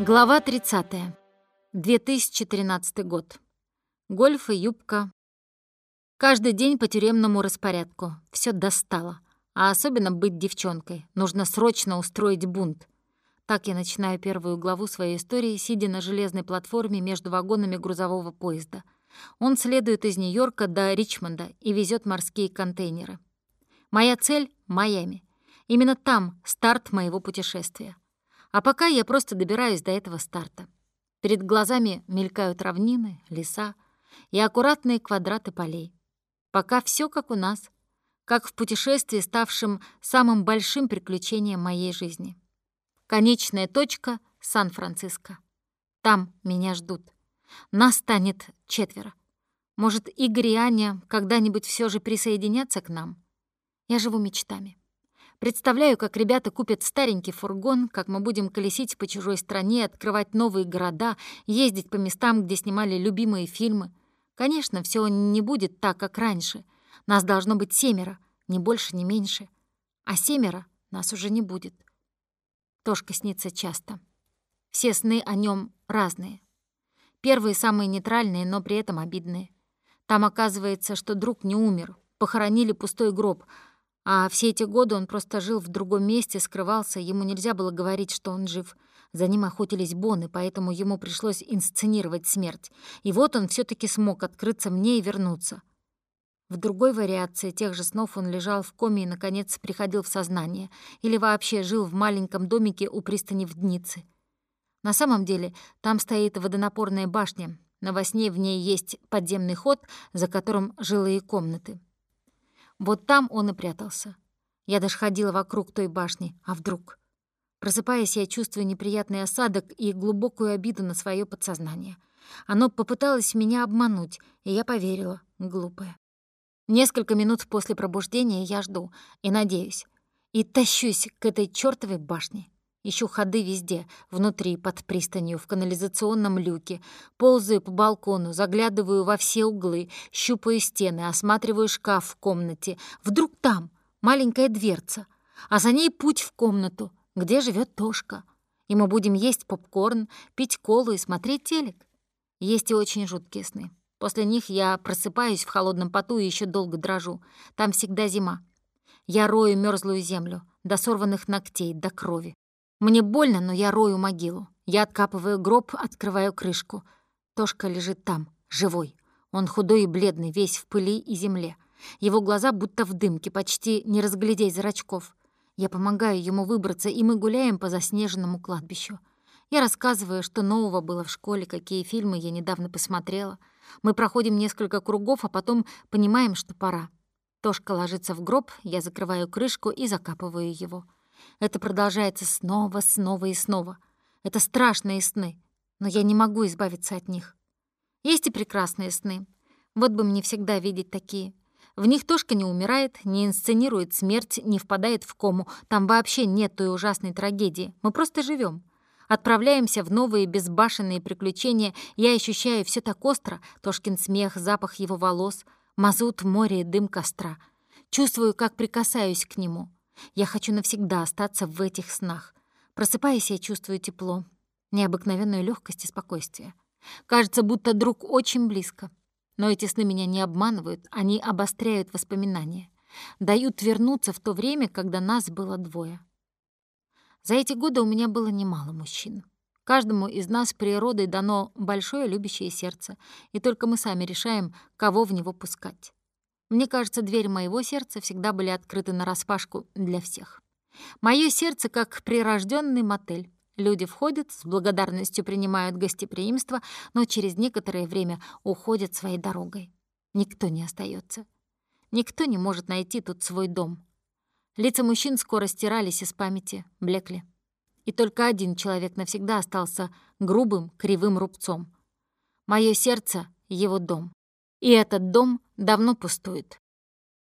Глава 30. 2013 год. Гольф и юбка. Каждый день по тюремному распорядку. Все достало. А особенно быть девчонкой. Нужно срочно устроить бунт. Так я начинаю первую главу своей истории, сидя на железной платформе между вагонами грузового поезда. Он следует из Нью-Йорка до Ричмонда и везет морские контейнеры. Моя цель — Майами. Именно там старт моего путешествия. А пока я просто добираюсь до этого старта. Перед глазами мелькают равнины, леса и аккуратные квадраты полей. Пока все как у нас, как в путешествии, ставшем самым большим приключением моей жизни. Конечная точка — Сан-Франциско. Там меня ждут. Нас станет четверо. Может, Игорь и Аня когда-нибудь все же присоединятся к нам? Я живу мечтами. Представляю, как ребята купят старенький фургон, как мы будем колесить по чужой стране, открывать новые города, ездить по местам, где снимали любимые фильмы. Конечно, все не будет так, как раньше. Нас должно быть семеро, ни больше, ни меньше. А семеро нас уже не будет. Тошка снится часто. Все сны о нем разные. Первые самые нейтральные, но при этом обидные. Там оказывается, что друг не умер, похоронили пустой гроб — а все эти годы он просто жил в другом месте, скрывался, ему нельзя было говорить, что он жив. За ним охотились боны, поэтому ему пришлось инсценировать смерть. И вот он все таки смог открыться мне и вернуться. В другой вариации тех же снов он лежал в коме и, наконец, приходил в сознание. Или вообще жил в маленьком домике у пристани в Днице. На самом деле, там стоит водонапорная башня. На во сне в ней есть подземный ход, за которым жилые комнаты. Вот там он и прятался. Я даже ходила вокруг той башни, а вдруг? Просыпаясь, я чувствую неприятный осадок и глубокую обиду на свое подсознание. Оно попыталось меня обмануть, и я поверила, глупая. Несколько минут после пробуждения я жду и надеюсь, и тащусь к этой чёртовой башне. Ищу ходы везде, внутри, под пристанью, в канализационном люке. Ползаю по балкону, заглядываю во все углы, щупаю стены, осматриваю шкаф в комнате. Вдруг там маленькая дверца, а за ней путь в комнату, где живет Тошка. И мы будем есть попкорн, пить колу и смотреть телек. Есть и очень жуткие сны. После них я просыпаюсь в холодном поту и еще долго дрожу. Там всегда зима. Я рою мерзлую землю, до сорванных ногтей, до крови. Мне больно, но я рою могилу. Я откапываю гроб, открываю крышку. Тошка лежит там, живой. Он худой и бледный, весь в пыли и земле. Его глаза будто в дымке, почти не разглядеть зрачков. Я помогаю ему выбраться, и мы гуляем по заснеженному кладбищу. Я рассказываю, что нового было в школе, какие фильмы я недавно посмотрела. Мы проходим несколько кругов, а потом понимаем, что пора. Тошка ложится в гроб, я закрываю крышку и закапываю его. Это продолжается снова, снова и снова. Это страшные сны, но я не могу избавиться от них. Есть и прекрасные сны. Вот бы мне всегда видеть такие. В них Тошка не умирает, не инсценирует смерть, не впадает в кому. Там вообще нет той ужасной трагедии. Мы просто живем. Отправляемся в новые безбашенные приключения. Я ощущаю все так остро. Тошкин смех, запах его волос, мазут, море и дым костра. Чувствую, как прикасаюсь к нему. Я хочу навсегда остаться в этих снах. Просыпаясь, я чувствую тепло, необыкновенную легкость и спокойствие. Кажется, будто друг очень близко. Но эти сны меня не обманывают, они обостряют воспоминания. Дают вернуться в то время, когда нас было двое. За эти годы у меня было немало мужчин. Каждому из нас природой дано большое любящее сердце, и только мы сами решаем, кого в него пускать. Мне кажется, двери моего сердца всегда были открыты нараспашку для всех. Мое сердце как прирожденный мотель. Люди входят, с благодарностью принимают гостеприимство, но через некоторое время уходят своей дорогой. Никто не остается. Никто не может найти тут свой дом. Лица мужчин скоро стирались из памяти, блекли. И только один человек навсегда остался грубым, кривым рубцом. Мое сердце — его дом. И этот дом давно пустует.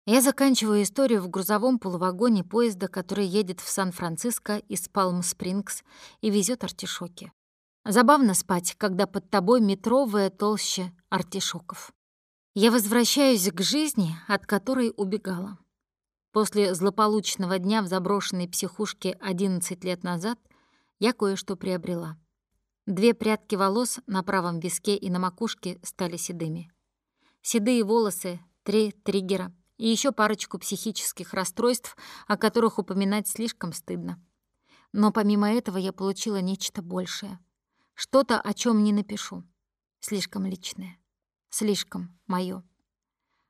Я заканчиваю историю в грузовом полувагоне поезда, который едет в Сан-Франциско из Палм-Спрингс и везет артишоки. Забавно спать, когда под тобой метровая толще артишоков. Я возвращаюсь к жизни, от которой убегала. После злополучного дня в заброшенной психушке 11 лет назад я кое-что приобрела. Две прядки волос на правом виске и на макушке стали седыми. Седые волосы, три триггера и еще парочку психических расстройств, о которых упоминать слишком стыдно. Но помимо этого я получила нечто большее. Что-то, о чем не напишу. Слишком личное. Слишком моё.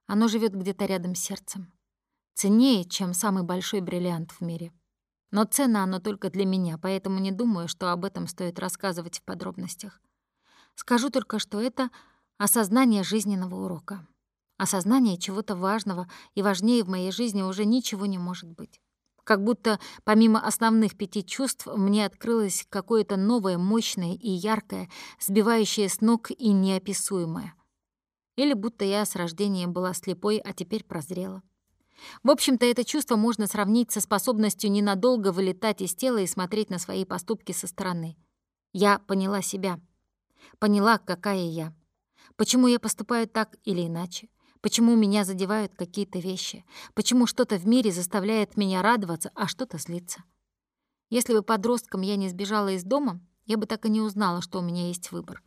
Оно живет где-то рядом с сердцем. Ценнее, чем самый большой бриллиант в мире. Но ценно оно только для меня, поэтому не думаю, что об этом стоит рассказывать в подробностях. Скажу только, что это осознание жизненного урока. Осознание чего-то важного и важнее в моей жизни уже ничего не может быть. Как будто помимо основных пяти чувств мне открылось какое-то новое, мощное и яркое, сбивающее с ног и неописуемое. Или будто я с рождения была слепой, а теперь прозрела. В общем-то, это чувство можно сравнить со способностью ненадолго вылетать из тела и смотреть на свои поступки со стороны. Я поняла себя. Поняла, какая я. Почему я поступаю так или иначе. Почему меня задевают какие-то вещи? Почему что-то в мире заставляет меня радоваться, а что-то злиться? Если бы подростком я не сбежала из дома, я бы так и не узнала, что у меня есть выбор.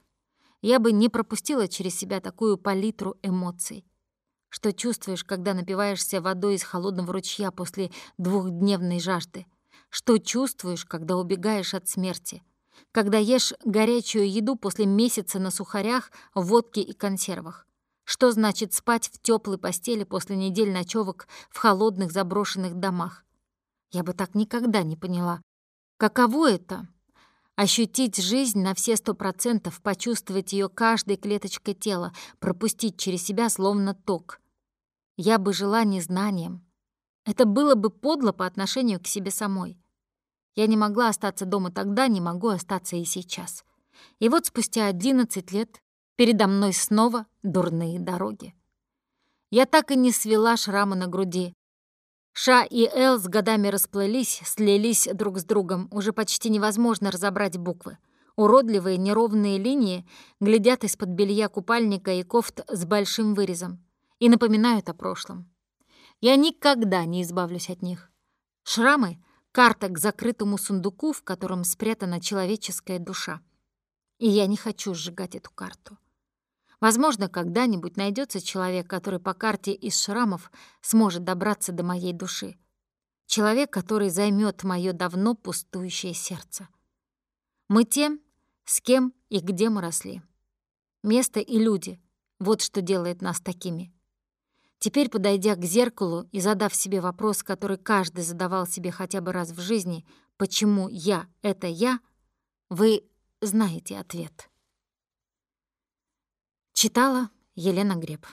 Я бы не пропустила через себя такую палитру эмоций. Что чувствуешь, когда напиваешься водой из холодного ручья после двухдневной жажды? Что чувствуешь, когда убегаешь от смерти? Когда ешь горячую еду после месяца на сухарях, водке и консервах? Что значит спать в теплой постели после недель ночевок в холодных заброшенных домах? Я бы так никогда не поняла. Каково это? Ощутить жизнь на все сто процентов, почувствовать ее каждой клеточкой тела, пропустить через себя словно ток. Я бы жила незнанием. Это было бы подло по отношению к себе самой. Я не могла остаться дома тогда, не могу остаться и сейчас. И вот спустя одиннадцать лет Передо мной снова дурные дороги. Я так и не свела шрамы на груди. Ша и Эл с годами расплылись, слились друг с другом. Уже почти невозможно разобрать буквы. Уродливые неровные линии глядят из-под белья купальника и кофт с большим вырезом и напоминают о прошлом. Я никогда не избавлюсь от них. Шрамы — карта к закрытому сундуку, в котором спрятана человеческая душа. И я не хочу сжигать эту карту. Возможно, когда-нибудь найдется человек, который по карте из шрамов сможет добраться до моей души. Человек, который займет мое давно пустующее сердце. Мы тем, с кем и где мы росли. Место и люди — вот что делает нас такими. Теперь, подойдя к зеркалу и задав себе вопрос, который каждый задавал себе хотя бы раз в жизни, «Почему я — это я?», вы знаете ответ. Читала Елена Греб.